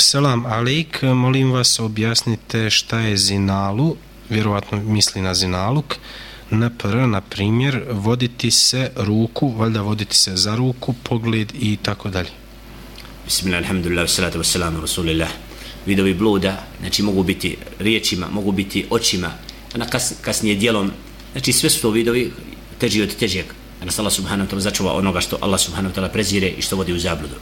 Selam alik, molim vas objasnite šta je zinalu, vjerovatno misli na zinaluk, npr. na primjer, voditi se ruku, valjda voditi se za ruku, pogled i tako dalje. Bismillah, alhamdulillah, salatu wassalamu, rasulillah. Vidovi bluda, znači mogu biti riječima, mogu biti očima, na kas, kasnije dijelom, znači sve su to vidovi teži od težijeg. Nas Allah subhanahu wa ta'ala začuva onoga što Allah subhanahu wa ta'ala prezire i što vodi u zabludu.